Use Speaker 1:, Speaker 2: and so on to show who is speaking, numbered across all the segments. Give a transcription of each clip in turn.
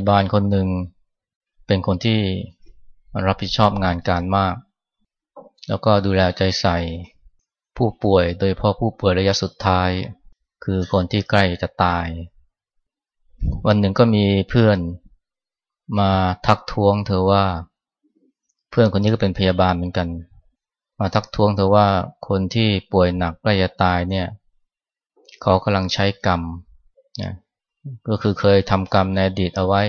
Speaker 1: พยาบาลคนหนึ่ง เป็นคนที่รับผิดชอบงานการมาก แล้วก็ดูแลใจใส่ผู้ป่วยโดยเพราะผู้ป่วยระยะสุดท้าย คือคนที่ใกล้จะตาย วันหนึ่งก็มีเพื่อนมาทักท้วง เธอว่า เพื่อนคนนี้ก็เป็นพยาบาลเหมือนกัน มาทักท้วงเธอว่าคนที่ป่วยหนักใกล้จะตายเนี่ย เขากำลังใช้กรรมนะ ก็คือเคยทำกรรมในอดีตเอาไว้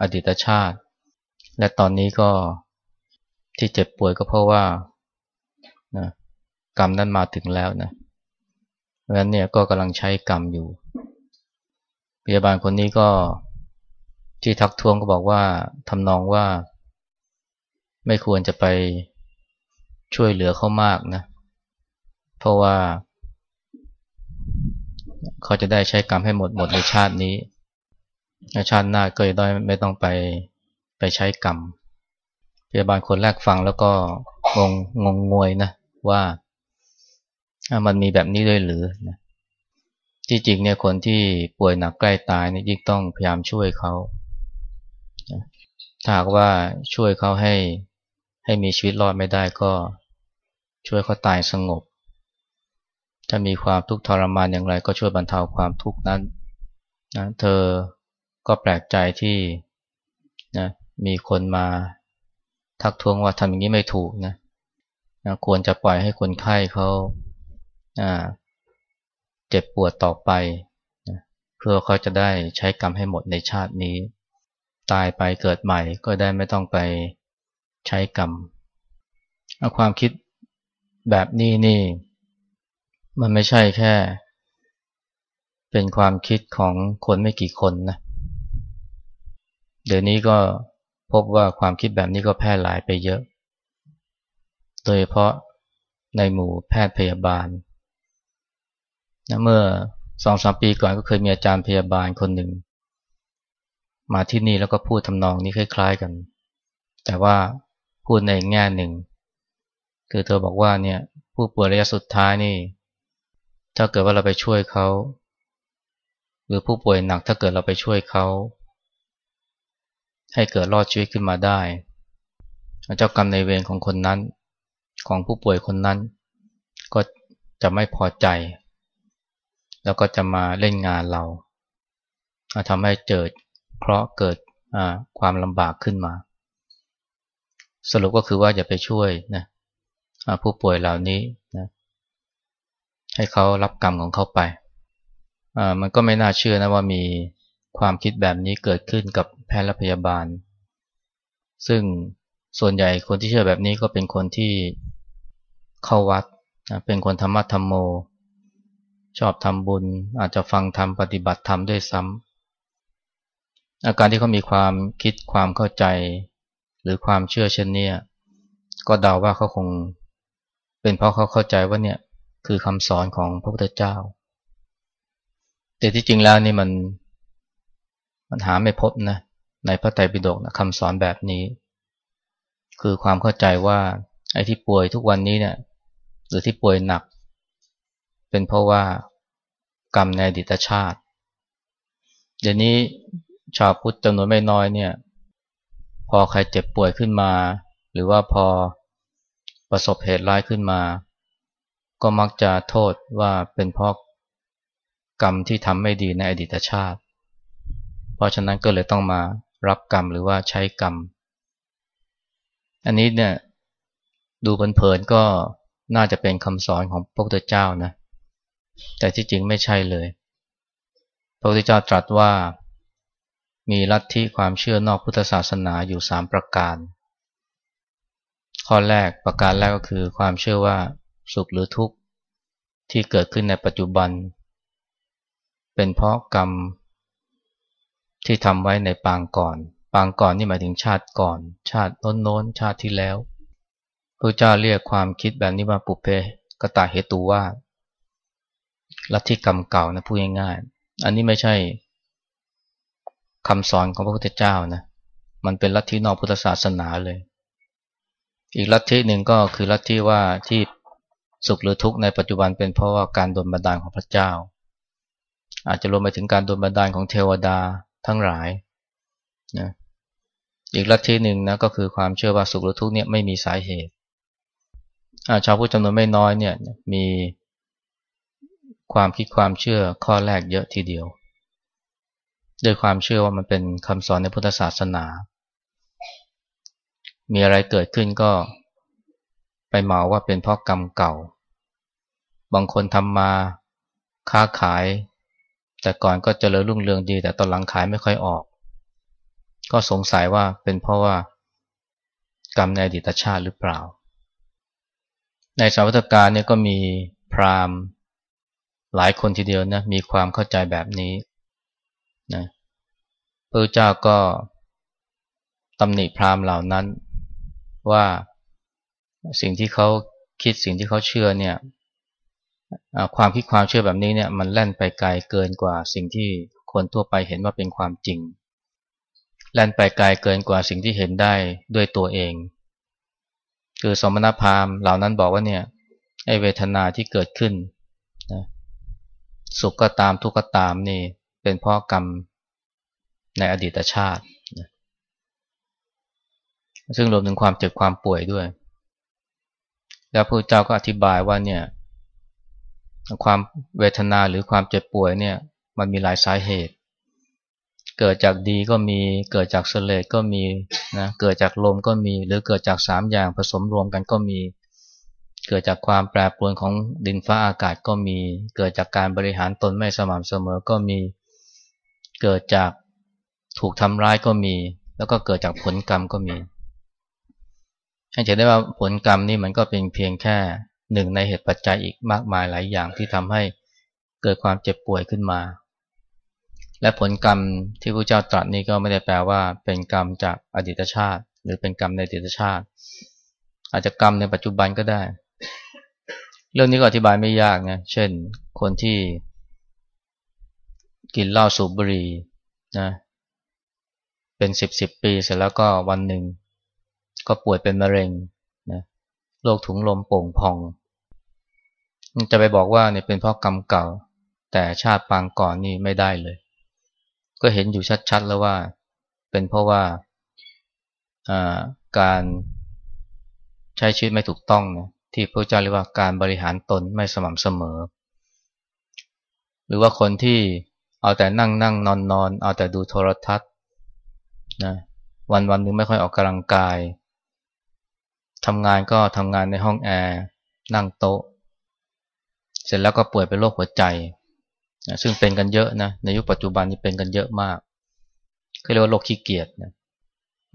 Speaker 1: อดีตชาติ และตอนนี้ก็ที่เจ็บป่วยก็เพราะว่านะกรรมนั้นมาถึงแล้วนะเพราะฉะนั้นเนี่ยก็กำลังใช้กรรมอยู่ พยาบาลคนนี้ก็ที่ทักท้วงก็บอกว่าทำนองว่า ไม่ควรจะไปช่วยเหลือเขามากนะ เพราะว่า เขาจะได้ใช้กรรมให้หมดหมดในชาตินี้ชาติหน้าก็จะได้ไม่ต้องไปไปใช้กรรมพยาบาลคนแรกฟังแล้วก็งงงงงวยนะว่ามันมีแบบนี้ด้วยหรือนะที่จริงเนี่ยคนที่ป่วยหนักใกล้ตายเนี่ยยิ่งต้องพยายามช่วยเขาถ้าหากว่าช่วยเขาให้ให้มีชีวิตรอดไม่ได้ก็ช่วยเขาตายสงบ ถ้ามีความทุกข์ทรมานอย่างไร ก็ช่วยบรรเทาความทุกข์นั้นนะเธอก็แปลกใจที่นะมีคนมาทักท้วงว่าทำอย่างนี้ไม่ถูกนะนะควรจะปล่อยให้คนไข้เขาเจ็บปวดต่อไปนะเพื่อเขาจะได้ใช้กรรมให้หมดในชาตินี้ ตายไปเกิดใหม่ก็ได้ไม่ต้องไปใช้กรรมความคิดแบบนี้นี่ มันไม่ใช่แค่ เป็นความคิดของคนไม่กี่คนนะ เดี๋ยวนี้ก็พบว่าความคิดแบบนี้ก็แพร่หลายไปเยอะ โดยเฉพาะในหมู่แพทย์พยาบาลนะเมื่อสองสามปีก่อนก็เคยมีอาจารย์พยาบาลคนหนึ่ง มาที่นี่แล้วก็พูดทำนองนี้คล้าย ๆกัน แต่ว่าพูดในแง่หนึ่ง คือเธอบอกว่าเนี่ยผู้ป่วยระยะสุดท้ายนี่ ถ้าเกิดว่าเราไปช่วยเขา หรือผู้ป่วยหนักถ้าเกิดเราไปช่วยเขา ให้เกิดรอดชีวิตขึ้นมาได้ เจ้ากรรมในเวรของคนนั้น ของผู้ป่วยคนนั้น ก็จะไม่พอใจ แล้วก็จะมาเล่นงานเราทำให้เกิดเคราะห์เกิดความลำบากขึ้นมา สรุปก็คือว่าอย่าไปช่วยนะผู้ป่วยเหล่านี้นะ ให้เขารับกรรมของเขาไปมันก็ไม่น่าเชื่อนะว่ามีความคิดแบบนี้เกิดขึ้นกับแพทย์และพยาบาล ซึ่งส่วนใหญ่คนที่เชื่อแบบนี้ก็เป็นคนที่เข้าวัด เป็นคนธรรมะธรรมโม ชอบทำบุญ อาจจะฟังธรรมปฏิบัติธรรมด้วยซ้ำอาการที่เขามีความคิดความเข้าใจ หรือความเชื่อเช่นนี้ก็เดาว่าเขาคง เป็นเพราะเขาเข้าใจว่าเนี่ย คือคำสอนของพระพุทธเจ้า แต่ที่จริงแล้วนี่มันมันหาไม่พบนะในพระไตรปิฎกนะคำสอนแบบนี้ คือความเข้าใจว่าไอ้ที่ป่วยทุกวันนี้เนี่ยหรือที่ป่วยหนัก เป็นเพราะว่ากรรมในอดีตชาติ เดี๋ยวนี้ชาวพุทธจำนวนไม่น้อยเนี่ย พอใครเจ็บป่วยขึ้นมา หรือว่าพอประสบเหตุร้ายขึ้นมา ก็มักจะโทษว่าเป็นเพราะกรรมที่ทำไม่ดีในอดีตชาติ เพราะฉะนั้นก็เลยต้องมารับกรรมหรือว่าใช้กรรม อันนี้เนี่ยดูเพลินๆก็น่าจะเป็นคำสอนของพระพุทธเจ้านะ แต่ที่จริงไม่ใช่เลย พระพุทธเจ้าตรัสว่ามีลัทธิความเชื่อนอกพุทธศาสนาอยู่สามประการ ข้อแรกประการแรกก็คือความเชื่อว่า สุขหรือทุกข์ที่เกิดขึ้นในปัจจุบัน เป็นเพราะกรรม ที่ทำไว้ในปางก่อน ปางก่อนนี่หมายถึงชาติก่อน ชาติโน้นๆชาติที่แล้วพระเจ้าเรียกความคิดแบบนี้ว่าปุเพกตาเหตุว่าลัทธิกรรมเก่านะพูดง่ายๆอันนี้ไม่ใช่คำสอนของพระพุทธเจ้านะมันเป็นลัทธินอกพุทธศาสนาเลย อีกลัทธิหนึ่งก็คือลัทธิว่าที่ สุขหรือทุกข์ในปัจจุบันเป็นเพราะว่าการดลบันดาลของพระเจ้า อาจจะรวมไปถึงการดลบันดาลของเทวดาทั้งหลายนะอีกลัทธิหนึ่งนะก็คือความเชื่อว่าสุขหรือทุกข์เนี่ยไม่มีสาเหตุชาวพุทธจำนวนไม่น้อยเนี่ยมีความคิดความเชื่อข้อแรกเยอะทีเดียวด้วยความเชื่อว่ามันเป็นคำสอนในพุทธศาสนา มีอะไรเกิดขึ้นก็ไปเหมาว่าเป็นเพราะกรรมเก่า บางคนทำมาค้าขาย แต่ก่อนก็เจริญรุ่งเรืองดี แต่ตอนหลังขายไม่ค่อยออก ก็สงสัยว่าเป็นเพราะว่ากรรมในอดีตชาติหรือเปล่า ในสาวัตการเนี่ยก็มีพราหมณ์หลายคนทีเดียวนะมีความเข้าใจแบบนี้นะพระเจ้าก็ตำหนิพราหมณ์เหล่านั้นว่าสิ่งที่เขาคิดสิ่งที่เขาเชื่อเนี่ย ความคิดความเชื่อแบบนี้เนี่ยมันแล่นไปไกลเกินกว่าสิ่งที่คนทั่วไปเห็นว่าเป็นความจริง แล่นไปไกลเกินกว่าสิ่งที่เห็นได้ด้วยตัวเอง คือสมณพราหมณ์เหล่านั้นบอกว่าเนี่ยไอเวทนาที่เกิดขึ้นนะสุขก็ตามทุกข์ก็ตามนี่เป็นพราะกรรมในอดีตชาติซึ่งรวมถึงความเจ็บความป่วยด้วย แล้วพระเจ้าก็อธิบายว่าเนี่ย ความเวทนาหรือความเจ็บป่วยเนี่ยมันมีหลายสาเหตุ เกิดจากดีก็มีเกิดจากเสลดก็มีนะเกิดจากลมก็มีหรือเกิดจากสามอย่างผสมรวมกันก็มี เกิดจากความแปรปรวนของดินฟ้าอากาศก็มี เกิดจากการบริหารตนไม่สม่ำเสมอก็มี เกิดจากถูกทำร้ายก็มี แล้วก็เกิดจากผลกรรมก็มีให้เห็นได้ว่าผลกรรมนี่มันก็เป็นเพียงแค่ หนึ่งในเหตุปัจจัยอีกมากมายหลายอย่างที่ทำให้เกิดความเจ็บป่วยขึ้นมา และผลกรรมที่พระเจ้าตรัสนี้ก็ไม่ได้แปลว่าเป็นกรรมจากอดีตชาติ หรือเป็นกรรมในอดีตชาติ อาจจะกรรมในปัจจุบันก็ได้ เรื่องนี้ก็อธิบายไม่ยากนะเช่น คนที่กินเหล้าสูบบุหรี่นะเป็นสิบสิบปีเสร็จแล้วก็วันหนึ่งก็ป่วยเป็นมะเร็งนะโรคถุงลมโป่งพอง จะไปบอกว่าเนี่ยเป็นเพราะกรรมเก่า แต่ชาติปางก่อนนี่ไม่ได้เลย ก็เห็นอยู่ชัดๆแล้วว่า เป็นเพราะว่าการใช้ชีวิตไม่ถูกต้องนะที่พระเจ้าเรียกว่าการบริหารตนไม่สม่ำเสมอ หรือว่าคนที่เอาแต่นั่งนั่งนอนนอนเอาแต่ดูโทรทัศน์นะวันวันนึงไม่ค่อยออกกำลังกายทำงานก็ทำงานในห้องแอร์นั่งโต๊ะ เสร็จแล้วก็ป่วยเป็นโรคหัวใจนะซึ่งเป็นกันเยอะนะในยุคปัจจุบันนี้เป็นกันเยอะมากเขาเรียกว่าโรคขี้เกียจนะ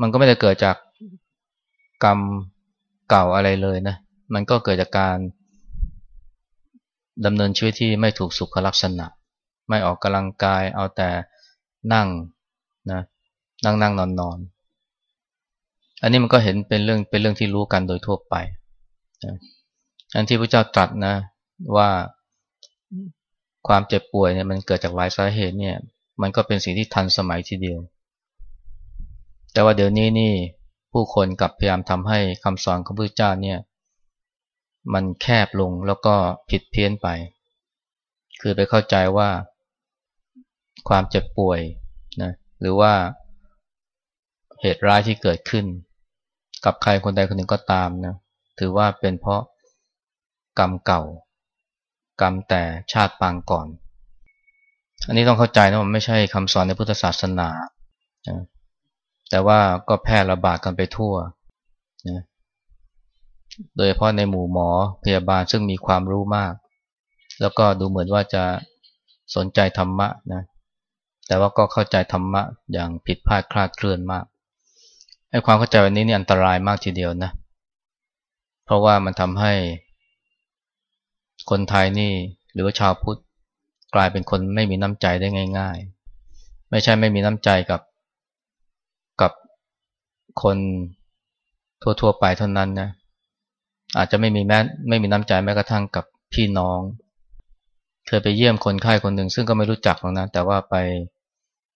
Speaker 1: มันก็ไม่ได้เกิดจากกรรมเก่าอะไรเลยนะ มันก็เกิดจากการดำเนินชีวิตที่ไม่ถูกสุขลักษณะ ไม่ออกกำลังกายเอาแต่นั่งนะนั่งนั่งนอนนอนอันนี้มันก็เห็นเป็นเรื่องเป็นเรื่องที่รู้กันโดยทั่วไป อันที่พระเจ้าตรัสนะ ว่าความเจ็บป่วยเนี่ยมันเกิดจากหลายสาเหตุเนี่ย มันก็เป็นสิ่งที่ทันสมัยทีเดียว แต่ว่าเดี๋ยวนี้นี่ผู้คนกลับพยายามทำให้คำสอนของพระเจ้าเนี่ย มันแคบลงแล้วก็ผิดเพี้ยนไป คือไปเข้าใจว่าความเจ็บป่วยนะหรือว่าเหตุร้ายที่เกิดขึ้น กับใครคนใดคนหนึ่งก็ตามนะถือว่าเป็นเพราะกรรมเก่า กรรมแต่ชาติปางก่อน อันนี้ต้องเข้าใจนะมันไม่ใช่คำสอนในพุทธศาสนา แต่ว่าก็แพร่ระบาดกันไปทั่วนะโดยเฉพาะในหมู่หมอพยาบาลซึ่งมีความรู้มาก แล้วก็ดูเหมือนว่าจะสนใจธรรมะนะแต่ว่าก็เข้าใจธรรมะอย่างผิดพลาดคลาดเคลื่อนมากไอ้ความเข้าใจวันนี้นี่อันตรายมากทีเดียวนะ เพราะว่ามันทำให้ คนไทยนี่หรือว่าชาวพุทธกลายเป็นคนไม่มีน้ำใจได้ง่าย ๆ ไม่ใช่ไม่มีน้ำใจกับกับคนทั่วๆไปเท่านั้นนะอาจจะไม่มีแม้ไม่มีน้ำใจแม้กระทั่งกับพี่น้อง เคยไปเยี่ยมคนไข้คนหนึ่งซึ่งก็ไม่รู้จักหรอกนะแต่ว่าไป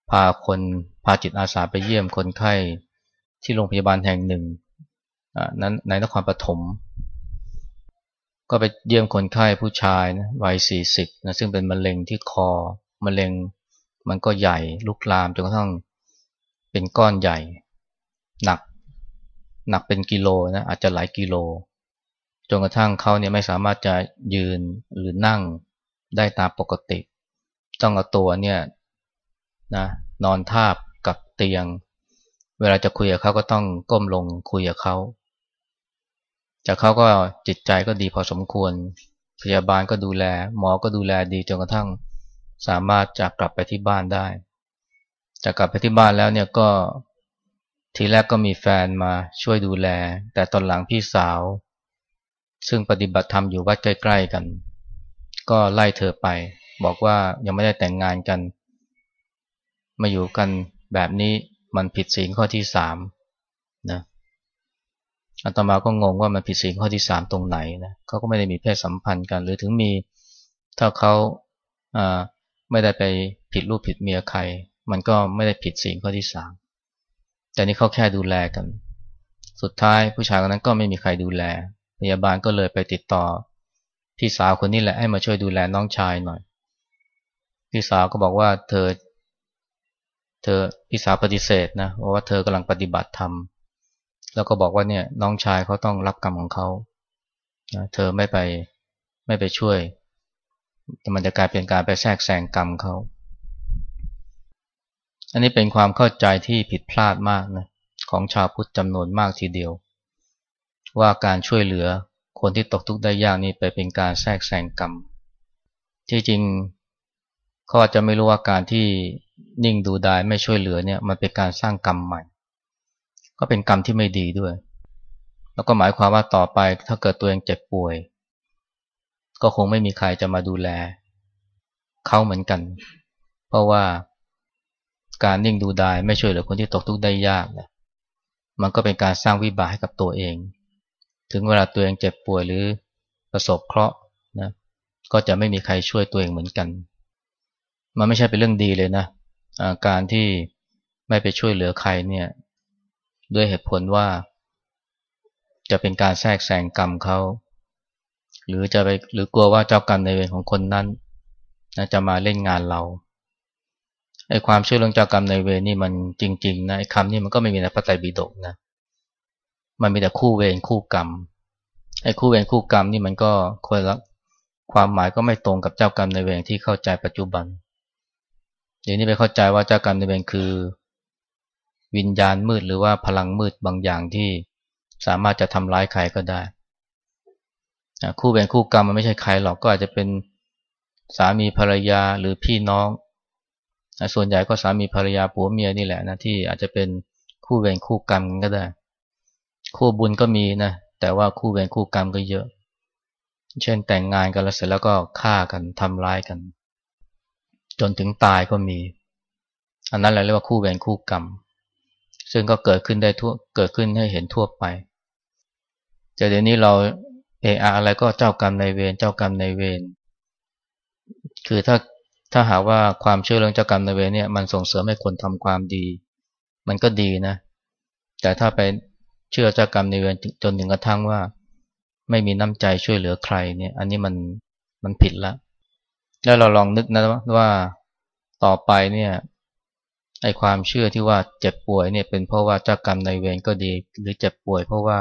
Speaker 1: พาคนพาจิตอาสาไปเยี่ยมคนไข้ที่โรงพยาบาลแห่งหนึ่งนั้นในนครปฐม ก็ไปเยี่ยมคนไข้ผู้ชายนะวัยสี่สิบนะซึ่งเป็นมะเร็งที่คอมะเร็งมันก็ใหญ่ลุกลามจนกระทั่งเป็นก้อนใหญ่ หนัก หนักเป็นกิโลนะอาจจะหลายกิโลจนกระทั่งเขาเนี่ยไม่สามารถจะยืนหรือนั่งได้ตามปกติ ต้องเอาตัวเนี่ยนะนอนทาบกับเตียง เวลาจะคุยกับเขาก็ต้องก้มลงคุยกับเขา จากเขาก็จิตใจก็ดีพอสมควร พยาบาลก็ดูแล หมอก็ดูแลดีจนกระทั่งสามารถจะกลับไปที่บ้านได้จะกลับไปที่บ้านแล้วเนี่ยก็ทีแรกก็มีแฟนมาช่วยดูแล แต่ตอนหลังพี่สาว ซึ่งปฏิบัติธรรมอยู่วัดใกล้ ๆกัน ก็ไล่เธอไป บอกว่ายังไม่ได้แต่งงานกัน มาอยู่กันแบบนี้มันผิดศีลข้อที่สามนะ อาตมาก็งงว่ามันผิดศีลข้อที่สามตรงไหนนะเขาก็ไม่ได้มีเพศสัมพันธ์กัน หรือถึงมีถ้าเขาไม่ได้ไปผิดลูกผิดเมียใคร มันก็ไม่ได้ผิดศีลข้อที่สามแต่นี่เขาแค่ดูแลกัน สุดท้ายผู้ชายคนนั้นก็ไม่มีใครดูแล พยาบาลก็เลยไปติดต่อ พี่สาวคนนี้แหละให้มาช่วยดูแลน้องชายหน่อย พี่สาวก็บอกว่าเธอ เธอพี่สาวปฏิเสธนะว่าเธอกำลังปฏิบัติธรรม แล้วก็บอกว่าเนี่ยน้องชายเขาต้องรับกรรมของเขาเธอไม่ไปไม่ไปช่วยมันจะกลายเป็นการไปแทรกแซงกรรมเขา อันนี้เป็นความเข้าใจที่ผิดพลาดมากนะของชาวพุทธจำนวนมากทีเดียว ว่าการช่วยเหลือคนที่ตกทุกข์ได้ยากนี่ไปเป็นการแทรกแซงกรรม ที่จริงเขาอาจจะไม่รู้ว่าการที่นิ่งดูดายไม่ช่วยเหลือเนี่ยมันเป็นการสร้างกรรมใหม่ ก็เป็นกรรมที่ไม่ดีด้วย แล้วก็หมายความว่าต่อไปถ้าเกิดตัวเองเจ็บป่วย ก็คงไม่มีใครจะมาดูแลเขาเหมือนกัน เพราะว่าการนิ่งดูดายไม่ช่วยเหลือคนที่ตกทุกข์ได้ยากนะมันก็เป็นการสร้างวิบากให้กับตัวเอง ถึงเวลาตัวเองเจ็บป่วยหรือประสบเคราะห์นะก็จะไม่มีใครช่วยตัวเองเหมือนกัน มันไม่ใช่เป็นเรื่องดีเลยนะการที่ไม่ไปช่วยเหลือใครเนี่ย ด้วยเหตุผลว่า จะเป็นการแทรกแซงกรรมเขา หรือจะไปหรือกลัวว่าเจ้ากรรมในเวรของคนนั้นนะจะมาเล่นงานเราไอ้ความเชื่อเรื่องเจ้ากรรมในเวรนี่มันจริง ๆ นะไอ้คำนี้มันก็ไม่มีในพระไตรปิฎกนะมันมีแต่คู่เวรคู่กรรมไอ้คู่เวรคู่กรรมนี่มันก็คนละความหมายก็ไม่ตรงกับเจ้ากรรมในเวรที่เข้าใจปัจจุบันเดี๋ยวนี้ไปเข้าใจว่าเจ้ากรรมในเวรคือ วิญญาณมืดหรือว่าพลังมืดบางอย่างที่สามารถจะทำร้ายใครก็ได้ คู่เวรคู่กรรมมันไม่ใช่ใครหรอกก็อาจจะเป็นสามีภรรยาหรือพี่น้อง ส่วนใหญ่ก็สามีภรรยาผัวเมียนี่แหละนะที่อาจจะเป็นคู่เวรคู่กรรมก็ได้ คู่บุญก็มีนะแต่ว่าคู่เวรคู่กรรมก็เยอะ เช่นแต่งงานกันแล้วเสร็จแล้วก็ฆ่ากันทำร้ายกัน จนถึงตายก็มี อันนั้นเราเรียกว่าคู่เวรคู่กรรม ซึ่งก็เกิดขึ้นได้ทั่วเกิดขึ้นให้เห็นทั่วไปแต่เดี๋ยวนี้เราเอออะไรก็เจ้ากรรมในเวรเจ้ากรรมในเวรคือถ้าถ้าหากว่าความเชื่อเรื่องเจ้ากรรมในเวรเนี่ยมันส่งเสริมให้คนทำความดี มันก็ดีนะ แต่ถ้าไปเชื่อเจ้ากรรมในเวรจนถึงกระทั่งว่า ไม่มีน้ำใจช่วยเหลือใครเนี่ย อันนี้มันมันผิดละแล้วเราลองนึกนะว่าต่อไปเนี่ย ไอความเชื่อที่ว่าเจ็บป่วยเนี่ยเป็นเพราะว่าเจ้ากรรมในเวรก็ดี หรือเจ็บป่วย เพราะว่า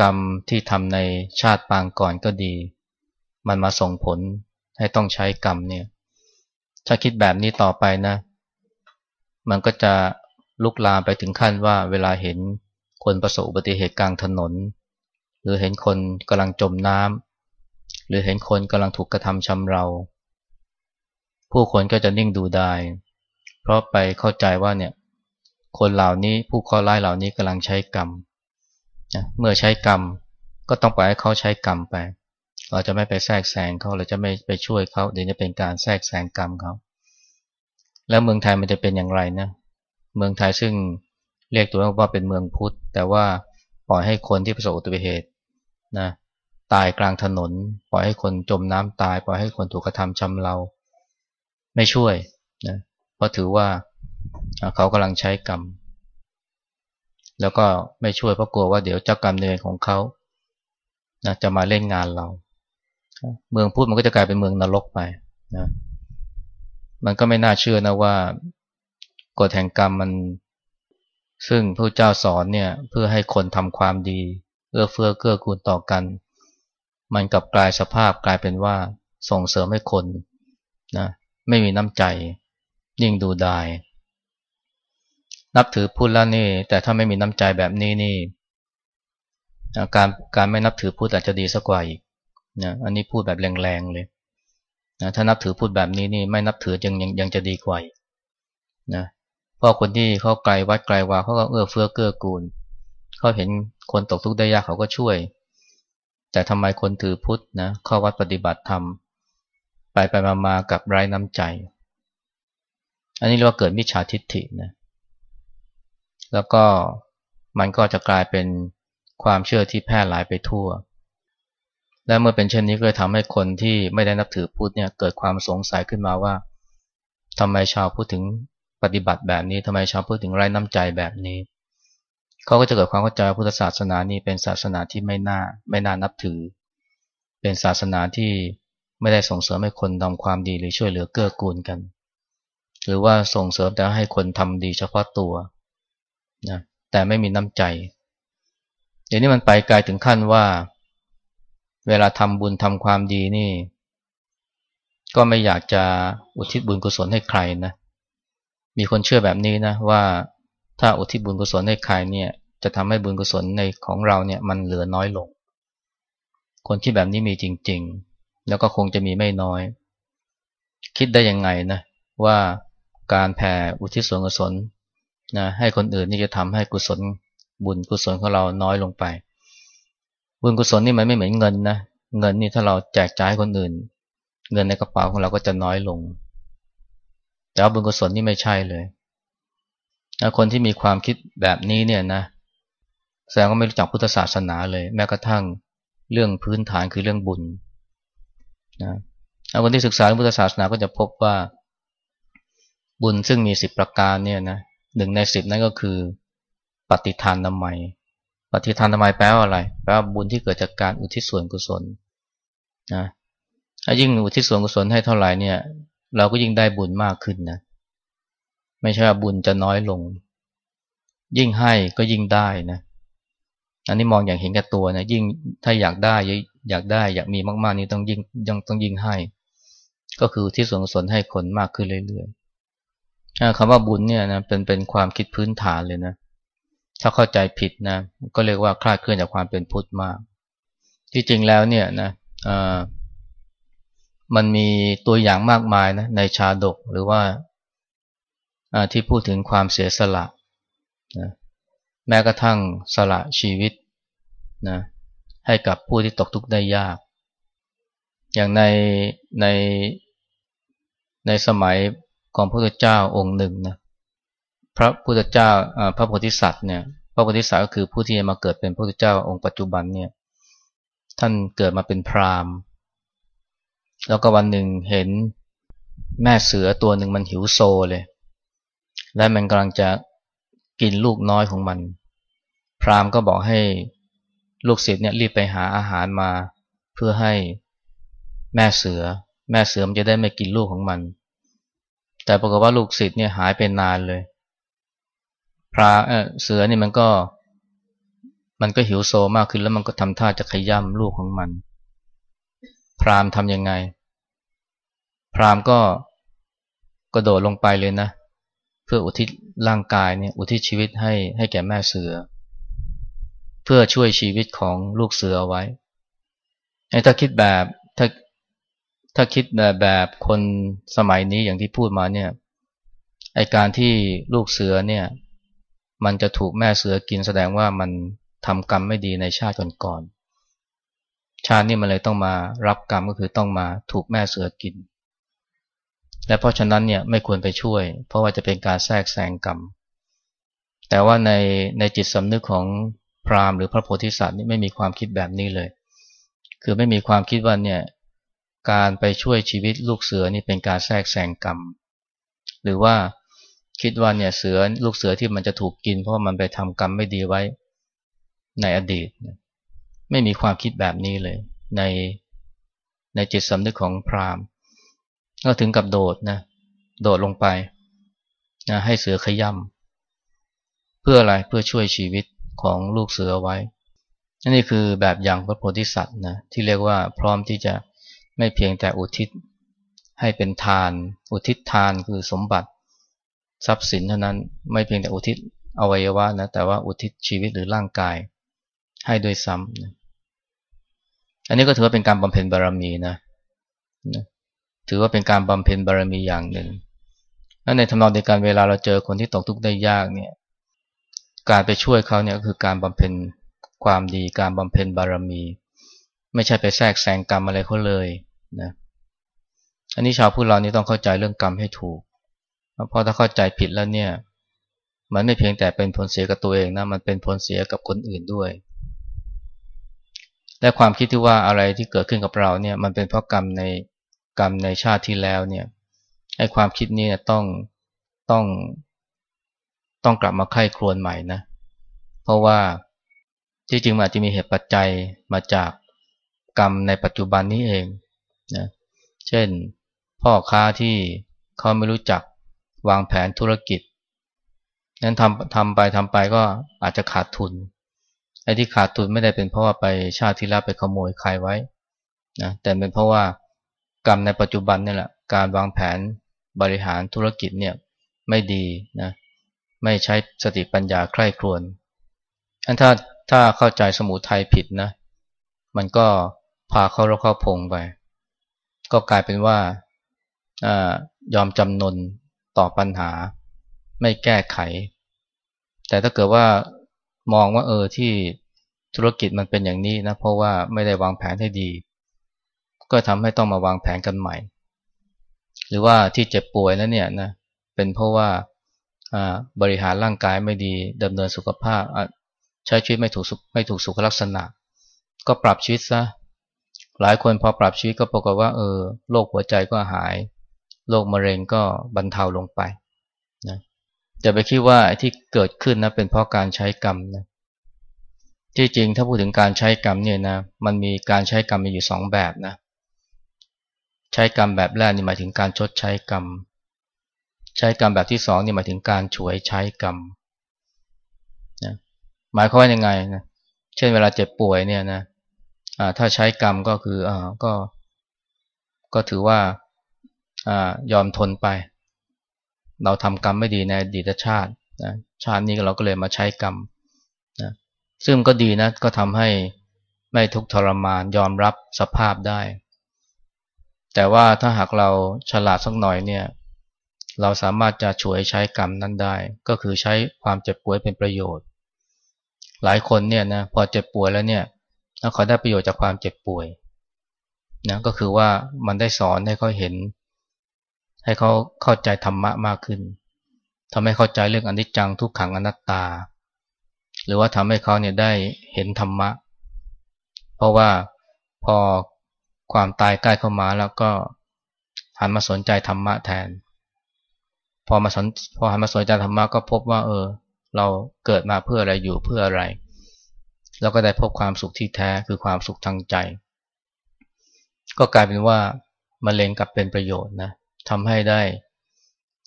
Speaker 1: กรรมที่ทำในชาติปางก่อนก็ดี มันมาส่งผลให้ต้องใช้กรรมเนี่ย ถ้าคิดแบบนี้ต่อไปนะ มันก็จะลุกลามไปถึงขั้นว่าเวลาเห็นคนประสบอุบัติเหตุกลางถนน หรือเห็นคนกำลังจมน้ำหรือเห็นคนกำลังถูกกระทำชำเรา ผู้คนก็จะนิ่งดูได้ เพราะไปเข้าใจว่าเนี่ยคนเหล่านี้ผู้ข้อร้ายเหล่านี้กำลังใช้กรรมนะเมื่อใช้กรรมก็ต้องปล่อยให้เขาใช้กรรมไป เราจะไม่ไปแทรกแซงเขาเราจะไม่ไปช่วยเขาเดี๋ยวจะเป็นการแทรกแซงกรรมเขาแล้วเมืองไทยมันจะเป็นอย่างไรนะเมืองไทยซึ่งเรียกตัวว่าเป็นเมืองพุทธ แต่ว่าปล่อยให้คนที่ประสบอุบัติเหตุนะตายกลางถนน ปล่อยให้คนจมน้ำตาย ปล่อยให้คนถูกกระทำชำเรา ไม่ช่วยนะ เพราะถือว่าเขากำลังใช้กรรม แล้วก็ไม่ช่วยเพราะกลัวว่าเดี๋ยวเจ้ากรรมในเวรของเขานะจะมาเล่นงานเรา เมืองพุทธมันก็จะกลายเป็นเมืองนรกไปนะมันก็ไม่น่าเชื่อนะว่ากฎแห่งกรรมมัน ซึ่งพระเจ้าสอนเนี่ยเพื่อให้คนทำความดีเอื้อเฟื้อเกื้อกูลต่อกัน มันกลับกลายสภาพกลายเป็นว่าส่งเสริมให้คนนะไม่มีน้ำใจ ยิ่งดูดาย นับถือพุทธแล้วนี่ แต่ถ้าไม่มีน้ำใจแบบนี้นี่การการไม่นับถือพุทธอาจจะดีสักกว่าอีกนะอันนี้พูดแบบแรงๆเลยนะถ้านับถือพุทธแบบนี้นี่ไม่นับถือยังยังยังจะดีกว่านะเพราะคนที่เขาไกลวัดไกลวาเขาก็เอื้อเฟื้อเกื้อกูลเขาเห็นคนตกทุกข์ได้ยากเขาก็ช่วย แต่ทำไมคนถือพุทธนะเข้าวัดปฏิบัติธรรมไปไปมามากับไร้น้ำใจ อันนี้เรียกว่าเกิดมิจฉาทิฏฐินะแล้วก็มันก็จะกลายเป็นความเชื่อที่แพร่หลายไปทั่ว และเมื่อเป็นเช่นนี้ก็ทำให้คนที่ไม่ได้นับถือพุทธเนี่ยเกิดความสงสัยขึ้นมาว่าทำไมชาวพุทธถึงปฏิบัติแบบนี้ทำไมชาวพุทธถึงไร้น้ำใจแบบนี้เขาก็จะเกิดความเข้าใจพุทธศาสนานี้เป็นศาสนาที่ไม่น่าไม่น่านับถือ เป็นศาสนาที่ไม่ได้ส่งเสริมให้คนทำความดีหรือช่วยเหลือเกื้อกูลกัน หรือว่าส่งเสริมแต่ให้คนทำดีเฉพาะตัวนะแต่ไม่มีน้ำใจเดี๋ยวนี้มันไปไกลถึงขั้นว่า เวลาทำบุญทำความดีนี่ ก็ไม่อยากจะอุทิศบุญกุศลให้ใครนะมีคนเชื่อแบบนี้นะว่าถ้าอุทิศบุญกุศลให้ใครเนี่ย จะทำให้บุญกุศลในของเราเนี่ยมันเหลือน้อยลง คนที่แบบนี้มีจริง ๆ แล้วก็คงจะมีไม่น้อย คิดได้ยังไงนะว่า การแผ่อุทิศส่วนกุศลนะให้คนอื่นนี่จะทำให้กุศลบุญกุศลของเราน้อยลงไป บุญกุศลนี่มันไม่เหมือนเงินนะเงินนี่ถ้าเราแจกจ่ายคนอื่น เงินในกระเป๋าของเราก็จะน้อยลง แต่บุญกุศลนี่ไม่ใช่เลยคนที่มีความคิดแบบนี้เนี่ยนะแสดงว่าไม่รู้จักพุทธศาสนาเลย แม้กระทั่งเรื่องพื้นฐานคือเรื่องบุญนะคนที่ศึกษาพุทธศาสนาก็จะพบว่า บุญซึ่งมีสิบประการเนี่ยนะหนึ่งในสิบนั่นก็คือ ปฏิทานนามัย ปฏิทานนามัยแปลว่าอะไร แปลว่าบุญที่เกิดจากการอุทิศส่วนกุศลนะถ้ายิ่งอุทิศส่วนกุศลให้เท่าไหร่เนี่ย เราก็ยิ่งได้บุญมากขึ้นนะ ไม่ใช่ว่าบุญจะน้อยลง ยิ่งให้ก็ยิ่งได้นะ อันนี้มองอย่างเห็นแก่ตัวนะ ยิ่งถ้าอยากได้อยากได้ อยากมีมากๆ นี่ต้องยิ่งยังต้องยิ่งให้ ก็คือที่ส่วนกุศลให้คนมากขึ้นเรื่อยๆ คำว่าบุญเนี่ยนะเป็นเป็นความคิดพื้นฐานเลยนะ ถ้าเข้าใจผิดนะก็เรียกว่าคลาดเคลื่อนจากความเป็นพุทธมาก ที่จริงแล้วเนี่ยนะมันมีตัวอย่างมากมายนะในชาดกหรือว่าที่พูดถึงความเสียสละนะแม้กระทั่งสละชีวิตนะให้กับผู้ที่ตกทุกข์ได้ยาก อย่างในในในสมัย ของพระพุทธเจ้าองค์หนึ่งนะพระพุทธเจ้าพระโพธิสัตว์เนี่ยพระโพธิสัตว์ก็คือผู้ที่มาเกิดเป็นพระพุทธเจ้าองค์ปัจจุบันเนี่ยท่านเกิดมาเป็นพราหมณ์ แล้วก็วันหนึ่งเห็นแม่เสือตัวหนึ่งมันหิวโซเลย และมันกำลังจะกินลูกน้อยของมัน พราหมณ์ก็บอกให้ลูกศิษย์เนี่ยรีบไปหาอาหารมา เพื่อให้แม่เสือ แม่เสือมันจะได้ไม่กินลูกของมัน แต่ปรากฏว่าลูกศิษย์เนี่ยหายไปนานเลย พระเสือนี่มันก็ มันก็หิวโซมากขึ้นแล้วมันก็ทำท่าจะขย่ำลูกของมัน พรามทำยังไง พรามก็กระโดดลงไปเลยนะ เพื่ออุทิศร่างกายเนี่ย อุทิศชีวิตให้ให้แก่แม่เสือ เพื่อช่วยชีวิตของลูกเสือเอาไว้ถ้าคิดแบบถ้า ถ้าคิดแบบคนสมัยนี้อย่างที่พูดมาเนี่ยไอการที่ลูกเสือเนี่ย มันจะถูกแม่เสือกินแสดงว่ามันทำกรรมไม่ดีในชาติก่อนๆชาตินี้มันเลยต้องมารับกรรมก็คือต้องมาถูกแม่เสือกิน และเพราะฉะนั้นเนี่ยไม่ควรไปช่วย เพราะว่าจะเป็นการแทรกแซงกรรม แต่ว่าในในจิตสำนึกของพราหมณ์หรือพระโพธิสัตว์นี่ไม่มีความคิดแบบนี้เลย คือไม่มีความคิดว่าเนี่ย การไปช่วยชีวิตลูกเสือนี่เป็นการแทรกแซงกรรม หรือว่าคิดว่าเนี่ยเสือลูกเสือที่มันจะถูกกิน เพราะมันไปทำกรรมไม่ดีไว้ในอดีต ไม่มีความคิดแบบนี้เลย ในในจิตสำนึกของพราหมณ์ก็ถึงกับโดดนะโดดลงไปนะให้เสือขย่เพื่ออะไรเพื่อช่วยชีวิตของลูกเสือไว้นี่คือแบบอย่างพระโพธิสัตว์นะที่เรียกว่าพร้อมที่จะ ไม่เพียงแต่อุทิศให้เป็นทาน อุทิศทานคือสมบัติ ทรัพย์สินเท่านั้นไม่เพียงแต่อุทิศอวัยวะนะแต่ว่าอุทิศชีวิตหรือร่างกาย ให้ด้วยซ้ำนะอันนี้ก็ถือว่าเป็นการบำเพ็ญบารมีนะนะถือว่าเป็นการบำเพ็ญบารมีอย่างหนึ่งและในทำนองเดียวกันเวลาเราเจอคนที่ตกทุกข์ได้ยากเนี่ย การไปช่วยเขาเนี่ยคือการบำเพ็ญความดี การบำเพ็ญบารมี ไม่ใช่ไปแทรกแซงกรรมอะไรเขาเลย นะอันนี้ชาวพุทธเรานี่ต้องเข้าใจเรื่องกรรมให้ถูก เพราะถ้าเข้าใจผิดแล้วเนี่ย มันไม่เพียงแต่เป็นผลเสียกับตัวเองนะมันเป็นผลเสียกับคนอื่นด้วย และความคิดที่ว่าอะไรที่เกิดขึ้นกับเราเนี่ยมันเป็นเพราะกรรมในกรรมในชาติที่แล้วเนี่ยไอ้ความคิดนี้ต้องต้องต้องกลับมาไข้ครวนใหม่นะ เพราะว่าที่จริงอาจจะมีเหตุปัจจัยมาจากกรรมในปัจจุบันนี้เอง นะเช่นพ่อค้าที่เขาไม่รู้จักวางแผนธุรกิจ นั้นทำทำไปทำไปก็อาจจะขาดทุนไอ้ที่ขาดทุนไม่ได้เป็นเพราะว่าไปชาติที่แล้วไปขโมยใครไว้นะแต่เป็นเพราะว่ากรรมในปัจจุบันนี่แหละการวางแผนบริหารธุรกิจเนี่ยไม่ดีนะไม่ใช้สติปัญญาใคร่ครวญอันถ้าถ้าเข้าใจสมุทัยผิดนะ มันก็พาเข้ารเข้าพงไป ก็กลายเป็นว่ายอมจำนนต่อปัญหา ไม่แก้ไข แต่ถ้าเกิดว่ามองว่าเออที่ธุรกิจมันเป็นอย่างนี้นะเพราะว่าไม่ได้วางแผนให้ดี ก็ทำให้ต้องมาวางแผนกันใหม่ หรือว่าที่เจ็บป่วยนั้นเนี่ยนะเป็นเพราะว่าบริหารร่างกายไม่ดีดำเนินสุขภาพใช้ชีวิตไม่ถูกไม่ถูกสุขลักษณะ ก็ปรับชีวิตซะ หลายคนพอปรับชีวิตก็ปรากฏว่าเออโรคหัวใจก็หายโรคมะเร็งก็บรรเทาลงไปนะจะไปคิดว่าที่เกิดขึ้นนะเป็นเพราะการใช้กรรมนะที่จริงถ้าพูดถึงการใช้กรรมเนี่ยนะมันมีการใช้กรรมมีอยู่สองแบบนะใช้กรรมแบบแรกนี่หมายถึงการชดใช้กรรม ใช้กรรมแบบที่สองนี่หมายถึงการฉวยใช้กรรมนะหมายความว่ายังไงนะเช่นเวลาเจ็บป่วยเนี่ยนะ ถ้าใช้กรรมก็คืออก็ ก็ถือว่าอยอมทนไป เราทำกรรมไม่ดีในอดีตชาตินะชาตินี้เราก็เลยมาใช้กรรมนะซึ่งก็ดีนะ ก็ทำให้ไม่ทุกทรมานยอมรับสภาพได้ แต่ว่าถ้าหากเราฉลาดสักหน่อยเนี่ย เราสามารถจะช่วยใช้กรรมนั้นได้ ก็คือใช้ความเจ็บป่วยเป็นประโยชน์ หลายคนเนี่ยนะพอเจ็บป่วยแล้วเนี่ย แล้วเขาได้ประโยชน์จากความเจ็บป่วยนะก็คือว่ามันได้สอนให้เขาเห็น ให้เขาเข้าใจธรรมะมากขึ้นทำให้เข้าใจเรื่องอนิจจังทุกขังอนัตตา หรือว่าทำให้เขาเนี่ยได้เห็นธรรมะ เพราะว่าพอความตายใกล้เข้ามาแล้วก็หันมาสนใจธรรมะแทน พอมาสนพอหันมาสนใจธรรมะก็พบว่า เออ เราเกิดมาเพื่ออะไรอยู่เพื่ออะไร แล้วก็ได้พบความสุขที่แท้คือความสุขทางใจ ก็กลายเป็นว่ามะเร็งกลับเป็นประโยชน์นะทำให้ได้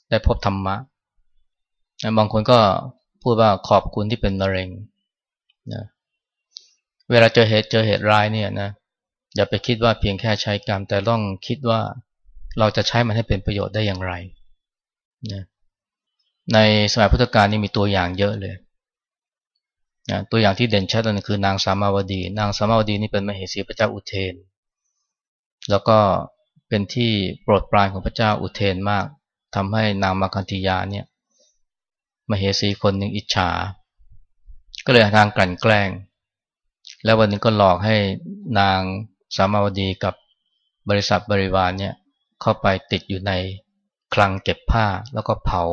Speaker 1: ได้พบธรรมะบางคนก็พูดว่าขอบคุณที่เป็นมะเร็งนะเวลาเจอเหตุเจอเหตุร้ายเนี่ยนะอย่าไปคิดว่าเพียงแค่ใช้กรรม แต่ต้องคิดว่าเราจะใช้มันให้เป็นประโยชน์ได้อย่างไรนะในสมัยพุทธกาลนี่มีตัวอย่างเยอะเลย นะตัวอย่างที่เด่นชัดเลยคือนางสามาวดี นางสามาวดีนี่เป็นมเหสีพระเจ้าอุเทน แล้วก็เป็นที่โปรดปรานของพระเจ้าอุเทนมากทำให้นางมาคันธียาเนี่ยมเหสีคนหนึ่งอิจฉา ก็เลยทางกลั่นแกล้ง แล้ววันนี้ก็หลอกให้นางสามาวดีกับบริษัทบริวารเนี่ยเข้าไปติดอยู่ในคลังเก็บผ้าแล้วก็เผา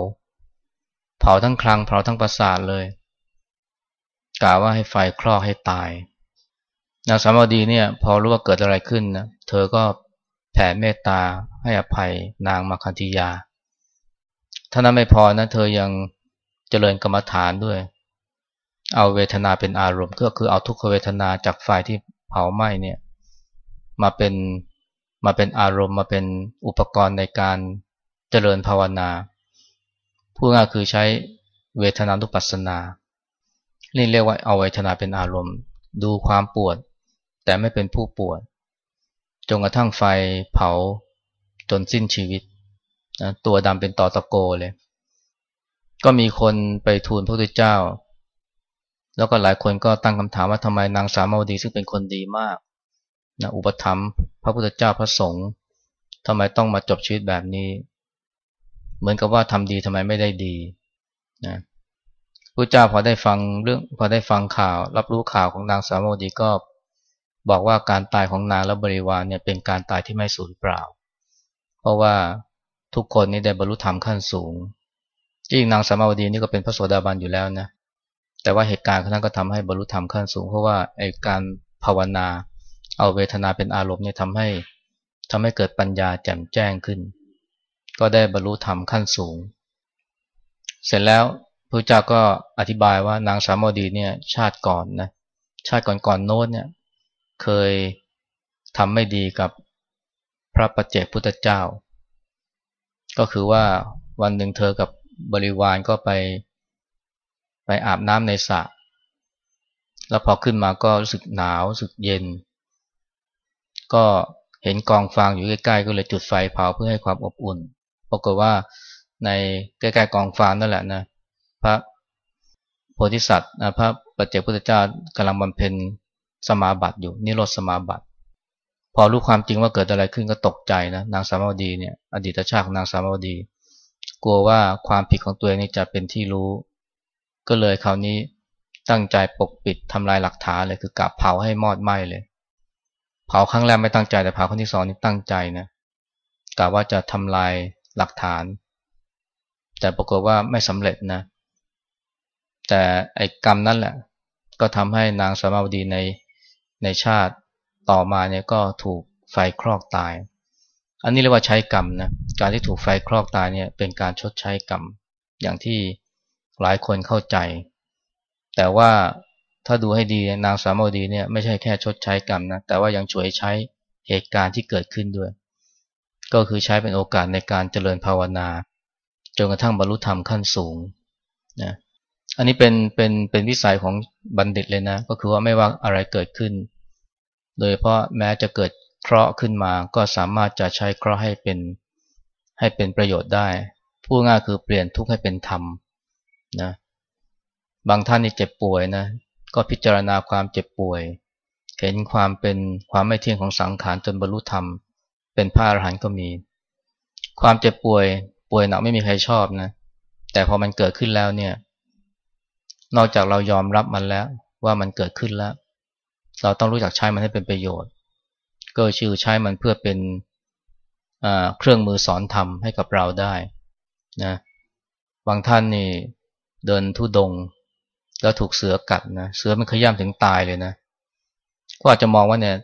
Speaker 1: เผาทั้งคลังเผาทั้งปราสาทเลย กล่าวว่าให้ไฟคลอกให้ตายนางสามวดีเนี่ย พอรู้ว่าเกิดอะไรขึ้นนะเธอก็แผ่เมตตาให้อภัยนางมาคันธียาท่านั้นไม่พอนะเธอยังเจริญกรรมฐานด้วย เอาเวทนาเป็นอารมณ์ก็คือเอาทุกขเวทนาจากไฟที่เผาไหม้เนี่ย มาเป็นมาเป็นอารมณ์มาเป็นอุปกรณ์ในการเจริญภาวนา ผู้ง่ายคือใช้เวทนานุปัสสนา นี่เรียกว่าเอาเวทนาเป็นอารมณ์ ดูความปวด แต่ไม่เป็นผู้ปวดจนกระทั่งไฟเผาจนสิ้นชีวิตนะตัวดำเป็นต่อตะโกเลย ก็มีคนไปทูลพระพุทธเจ้า แล้วก็หลายคนก็ตั้งคำถามว่าทำไมนางสามาวดีซึ่งเป็นคนดีมากนะอุปถัมภ์พระพุทธเจ้าพระสงฆ์ทำไมต้องมาจบชีวิตแบบนี้ เหมือนกับว่าทำดีทำไมไม่ได้ดีนะ พระเจ้าพอได้ฟังเรื่องพอได้ฟังข่าว รับรู้ข่าวของนางสามาวดีก็บอกว่าการตายของนางและบริวารเนี่ยเป็นการตายที่ไม่สูญเปล่า เพราะว่าทุกคนนี่ได้บรรลุธรรมขั้นสูงจริงนางสามาวดีนี่ก็เป็นพระโสดาบันอยู่แล้วนะแต่ว่าเหตุการณ์นั้นก็ทำให้บรรลุธรรมขั้นสูง เพราะว่าไอ้การภาวนา เอาเวทนาเป็นอารมณ์เนี่ยทำให้ทำให้เกิดปัญญาแจ่มแจ้งขึ้น ก็ได้บรรลุธรรมขั้นสูง เสร็จแล้ว พระเจ้าก็อธิบายว่านางสามาวดีเนี่ยชาติก่อนนะชาติก่อนๆโน้นเนี่ยเคยทำไม่ดีกับพระปัจเจกพุทธเจ้า ก็คือว่าวันหนึ่งเธอกับบริวารก็ไป ไปอาบน้ำในสระแล้วพอขึ้นมาก็รู้สึกหนาวรู้สึกเย็น ก็เห็นกองฟางอยู่ใกล้ๆก็เลยจุดไฟเผาเพื่อให้ความอบอุ่นปรากฏว่าในใกล้ๆกองฟางนั่นแหละนะ พระโพธิสัตว์นะพระปัจเจกพุทธเจ้ากำลังบำเพ็ญสมาบัติอยู่นิโรธสมาบัติ พอรู้ความจริงว่าเกิดอะไรขึ้นก็ตกใจนะนางสามาวดีเนี่ยอดีตชาติของนางสามาวดี กลัวว่าความผิดของตัวเองนี่จะเป็นที่รู้ ก็เลยคราวนี้ตั้งใจปกปิดทำลายหลักฐานเลยคือกลับเผาให้มอดไหม้เลย เผาครั้งแรกไม่ตั้งใจแต่เผาครั้งที่สองนี่ตั้งใจนะกะว่าจะทำลายหลักฐาน แต่ปรากฏว่าไม่สำเร็จนะ แต่ไอ้กรรมนั่นแหละ ก็ทำให้นางสามาวดีในในชาติต่อมาเนี่ยก็ถูกไฟคลอกตาย อันนี้เรียกว่าใช้กรรมนะ การที่ถูกไฟคลอกตายเนี่ยเป็นการชดใช้กรรม อย่างที่หลายคนเข้าใจ แต่ว่าถ้าดูให้ดีนางสามาวดีเนี่ยไม่ใช่แค่ชดใช้กรรมนะ แต่ว่ายังช่วยใช้เหตุการณ์ที่เกิดขึ้นด้วย ก็คือใช้เป็นโอกาสในการเจริญภาวนา จนกระทั่งบรรลุธรรมขั้นสูงนะ อันนี้เป็นเป็นเป็นวิสัยของบัณฑิตเลยนะ ก็คือว่าไม่ว่าอะไรเกิดขึ้น โดยเพราะแม้จะเกิดเคราะห์ขึ้นมา ก็สามารถจะใช้เคราะห์ให้เป็นให้เป็นประโยชน์ได้ พูดง่ายคือเปลี่ยนทุกข์ให้เป็นธรรมนะบางท่านนี่เจ็บป่วยนะ ก็พิจารณาความเจ็บป่วย เห็นความเป็นความไม่เที่ยงของสังขารจนบรรลุธรรม เป็นพระอรหันต์ก็มี ความเจ็บป่วย ป่วยหนักไม่มีใครชอบนะ แต่พอมันเกิดขึ้นแล้วเนี่ย นอกจากเรายอมรับมันแล้วว่ามันเกิดขึ้นแล้ว เราต้องรู้จักใช้มันให้เป็นประโยชน์ ก็ชื่อใช้มันเพื่อเป็นเครื่องมือสอนธรรมให้กับเราได้นะบางท่านนี่เดินทุดง แล้วถูกเสือกัดนะเสือมันขย้ำถึงตายเลยนะก็อาจจะมองว่าเนี่ย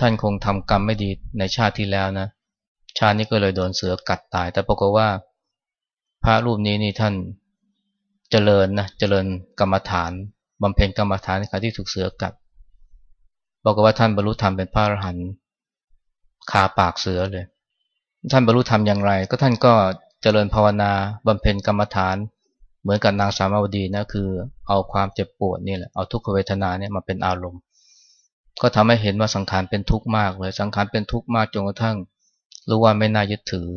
Speaker 1: ท่านคงทำกรรมไม่ดีในชาติที่แล้วนะชาตินี้ก็เลยโดนเสือกัดตาย แต่ปรากฏว่าพระรูปนี้นี่ท่าน เจริญนะเจริญกรรมฐานบำเพ็ญกรรมฐานในขณะที่ถูกเสือกัดบอกว่าท่านบรรลุธรรมเป็นพระอรหันต์คาปากเสือเลย ท่านบรรลุธรรมอย่างไร ก็ท่านก็เจริญภาวนาบำเพ็ญกรรมฐาน เหมือนกับนางสามาวดีนะคือ เอาความเจ็บปวดนี่แหละเอาทุกขเวทนาเนี่ยมาเป็นอารมณ์ ก็ทำให้เห็นว่าสังขารเป็นทุกข์มากเลยสังขารเป็นทุกข์มากจนกระทั่งรู้ว่าไม่น่ายึดถือ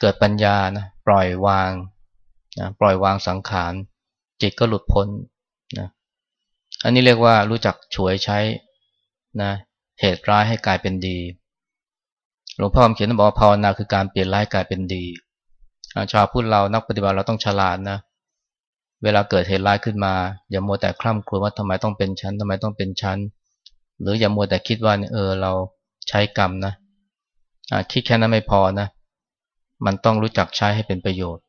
Speaker 1: เกิดปัญญานะปล่อยวาง นะปล่อยวางสังขารจิตก็หลุดพ้นนะอันนี้เรียกว่ารู้จักฉวยใช้นะเหตุร้ายให้กลายเป็นดีหลวงพ่อเขียนบอกว่าภาวนาคือการเปลี่ยนร้ายกลายเป็นดีชาวพุทธเรานักปฏิบัติเราต้องฉลาดนะเวลาเกิดเหตุร้ายขึ้นมา อย่ามัวแต่คล่ำครวญว่าทำไมต้องเป็นชั้นทำไมต้องเป็นชั้น หรืออย่ามัวแต่คิดว่าเออเราใช้กรรมนะคิดแค่นั้นไม่พอนะ มันต้องรู้จักใช้ให้เป็นประโยชน์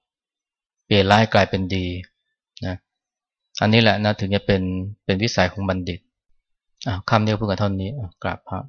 Speaker 1: ปลี่ยนร้ายกลายเป็นดีนะอันนี้แหละนะถึงจะเป็นเป็นวิสัยของบัณฑิตคำเดียวพูดกันเท่านี้กราบพระ